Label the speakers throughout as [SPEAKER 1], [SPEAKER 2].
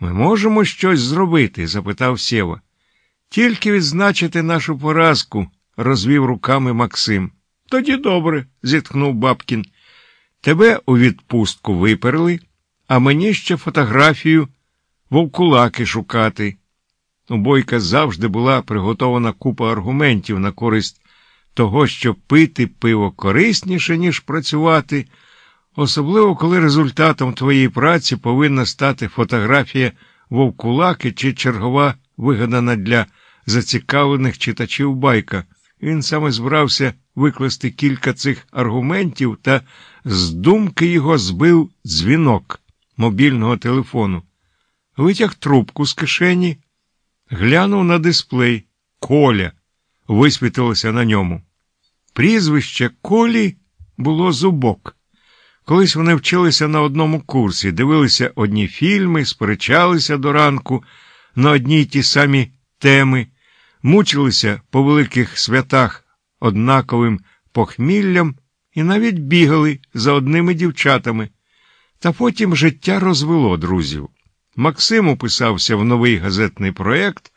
[SPEAKER 1] Ми можемо щось зробити? запитав Сєва. Тільки відзначити нашу поразку, розвів руками Максим. Тоді добре, зітхнув Бабкін. Тебе у відпустку виперли, а мені ще фотографію вовкулаки шукати. У Бойка завжди була приготована купа аргументів на користь того, що пити пиво корисніше, ніж працювати, особливо коли результатом твоєї праці повинна стати фотографія вовкулаки чи чергова вигадана для зацікавлених читачів байка. Він саме збирався викласти кілька цих аргументів, та з думки його збив дзвінок мобільного телефону. Витяг трубку з кишені, глянув на дисплей Коля висвітилося на ньому. Прізвище Колі було зубок. Колись вони вчилися на одному курсі, дивилися одні фільми, сперечалися до ранку на одні й ті самі теми, мучилися по великих святах однаковим похміллям і навіть бігали за одними дівчатами. Та потім життя розвело друзів. Максим уписався в новий газетний проєкт,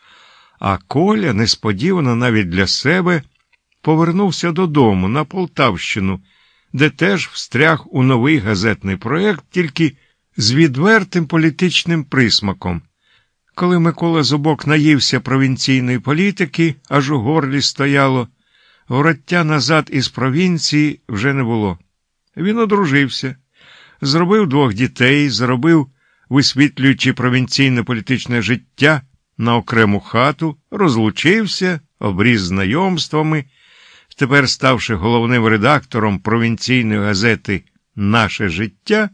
[SPEAKER 1] а Коля, несподівано навіть для себе, повернувся додому на Полтавщину, де теж встряг у новий газетний проєкт, тільки з відвертим політичним присмаком. Коли Микола Зубок наївся провінційної політики, аж у горлі стояло, вороття назад із провінції вже не було. Він одружився, зробив двох дітей, заробив, висвітлюючи провінційне політичне життя на окрему хату, розлучився, обріз знайомствами, тепер, ставши головним редактором провінційної газети Наше життя,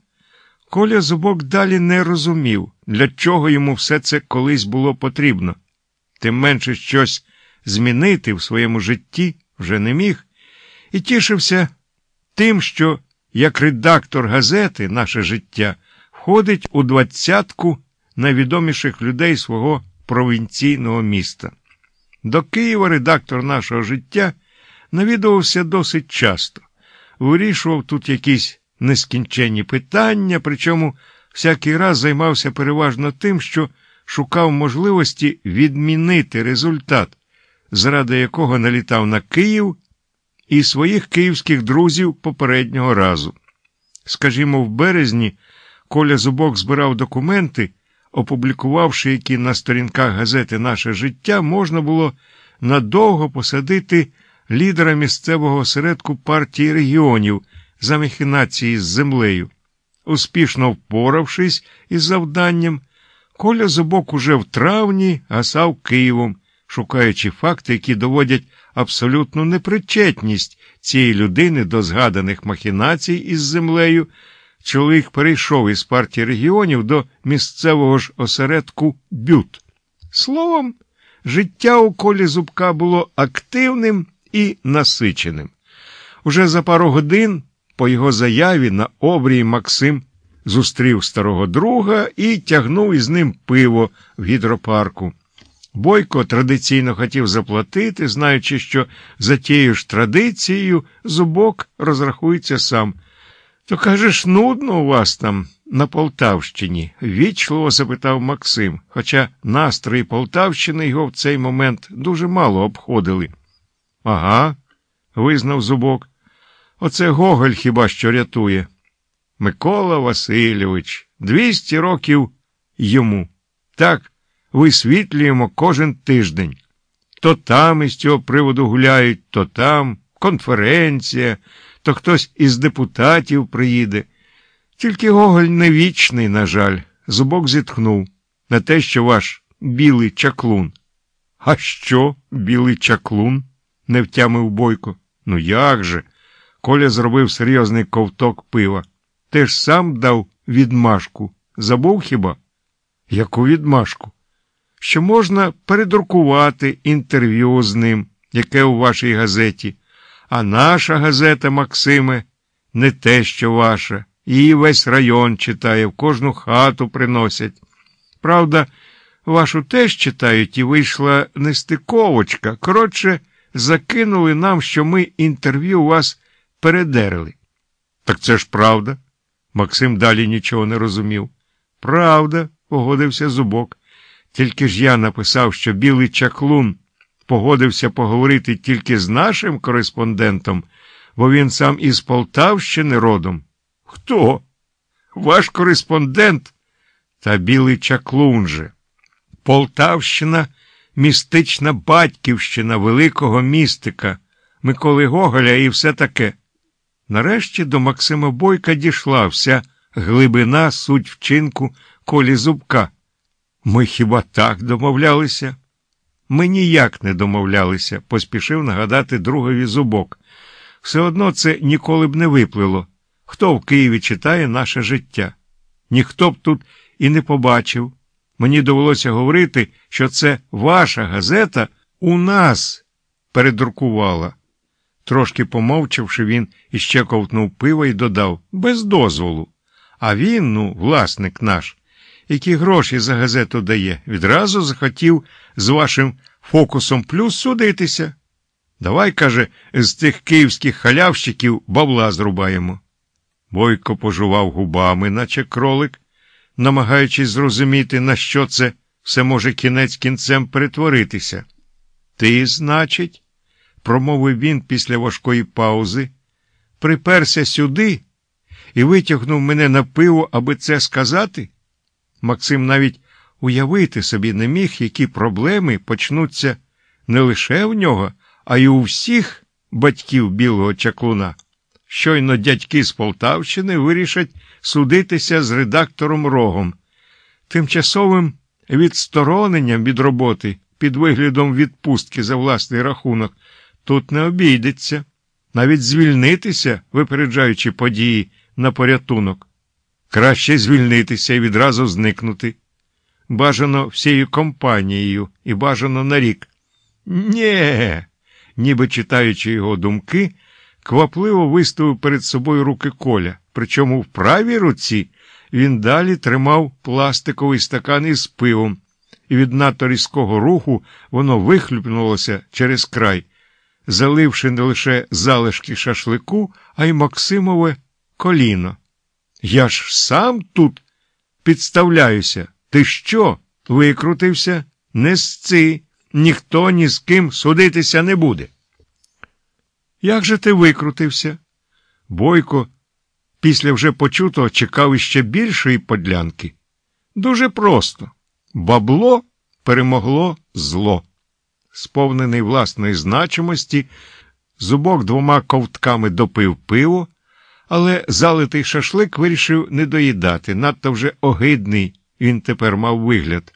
[SPEAKER 1] Коля Зубок далі не розумів, для чого йому все це колись було потрібно. Тим менше щось змінити в своєму житті вже не міг, і тішився тим, що, як редактор газети Наше життя входить у двадцятку найвідоміших людей свого провінційного міста. До Києва редактор нашого життя навідувався досить часто, вирішував тут якісь нескінченні питання, причому всякий раз займався переважно тим, що шукав можливості відмінити результат, заради якого налітав на Київ і своїх київських друзів попереднього разу. Скажімо, в березні Коля Зубок збирав документи опублікувавши які на сторінках газети Наше життя, можна було надовго посадити лідера місцевого осередку партії регіонів за махінації з землею. Успішно впоравшись із завданням, Коля Зубок уже в травні гасав Києвом, шукаючи факти, які доводять абсолютну непричетність цієї людини до згаданих махінацій із землею. Чоловік перейшов із партії регіонів до місцевого ж осередку Бют. Словом, життя у колі зубка було активним і насиченим. Уже за пару годин по його заяві на обрії Максим зустрів старого друга і тягнув із ним пиво в гідропарку. Бойко традиційно хотів заплатити, знаючи, що за тією ж традицією зубок розрахується сам. То, кажеш, нудно у вас там на Полтавщині? вічливо запитав Максим, хоча настрої Полтавщини його в цей момент дуже мало обходили. Ага, визнав зубок. Оце Гоголь хіба що рятує. Микола Васильович, двісті років йому. Так, висвітлюємо кожен тиждень. То там із цього приводу гуляють, то там конференція то хтось із депутатів приїде. Тільки Гоголь не вічний, на жаль, зубок зітхнув на те, що ваш білий чаклун. А що, білий чаклун? Не втямив бойко. Ну як же? Коля зробив серйозний ковток пива. Ти ж сам дав відмашку. Забув хіба? Яку відмашку? Що можна передрукувати інтерв'ю з ним, яке у вашій газеті. А наша газета, Максиме, не те, що ваша. Її весь район читає, в кожну хату приносять. Правда, вашу теж читають і вийшла нестиковочка. Коротше, закинули нам, що ми інтерв'ю у вас передерли. Так це ж правда. Максим далі нічого не розумів. Правда, погодився зубок. Тільки ж я написав, що білий чаклун погодився поговорити тільки з нашим кореспондентом, бо він сам із Полтавщини родом. Хто? Ваш кореспондент та білий чаклун же. Полтавщина містична батьківщина великого містика, Миколи Гоголя і все таке. Нарешті до Максима Бойка дійшла вся глибина суть вчинку колі зубка. Ми хіба так домовлялися? Ми ніяк не домовлялися, поспішив нагадати другові зубок. Все одно це ніколи б не виплило. Хто в Києві читає наше життя? Ніхто б тут і не побачив. Мені довелося говорити, що це ваша газета у нас передрукувала. Трошки помовчавши, він іще ковтнув пиво і додав без дозволу. А він, ну, власник наш, які гроші за газету дає, відразу захотів з вашим фокусом плюс судитися. Давай, каже, з тих київських халявщиків бабла зрубаємо. Бойко пожував губами, наче кролик, намагаючись зрозуміти, на що це все може кінець кінцем перетворитися. Ти, значить, промовив він після важкої паузи, приперся сюди і витягнув мене на пиво, аби це сказати. Максим навіть уявити собі не міг, які проблеми почнуться не лише в нього, а й у всіх батьків білого чаклуна. Щойно дядьки з Полтавщини вирішать судитися з редактором Рогом, тимчасовим відстороненням від роботи під виглядом відпустки за власний рахунок, тут не обійдеться, навіть звільнитися, випереджаючи події на порятунок. Краще звільнитися і відразу зникнути. Бажано всією компанією і бажано на рік. Нє, ніби читаючи його думки, квапливо виставив перед собою руки коля, причому в правій руці він далі тримав пластиковий стакан із пивом, і від надто різкого руху воно вихлюпнулося через край, заливши не лише залишки шашлику, а й Максимове коліно. Я ж сам тут підставляюся. Ти що? Викрутився? Не сци, ніхто ні з ким судитися не буде. Як же ти викрутився? Бойко після вже почутого чекав іще більшої подлянки. Дуже просто. Бабло перемогло зло. Сповнений власної значимості, зубок двома ковтками допив пиво, але залитий шашлик вирішив не доїдати. Надто вже огидний він тепер мав вигляд.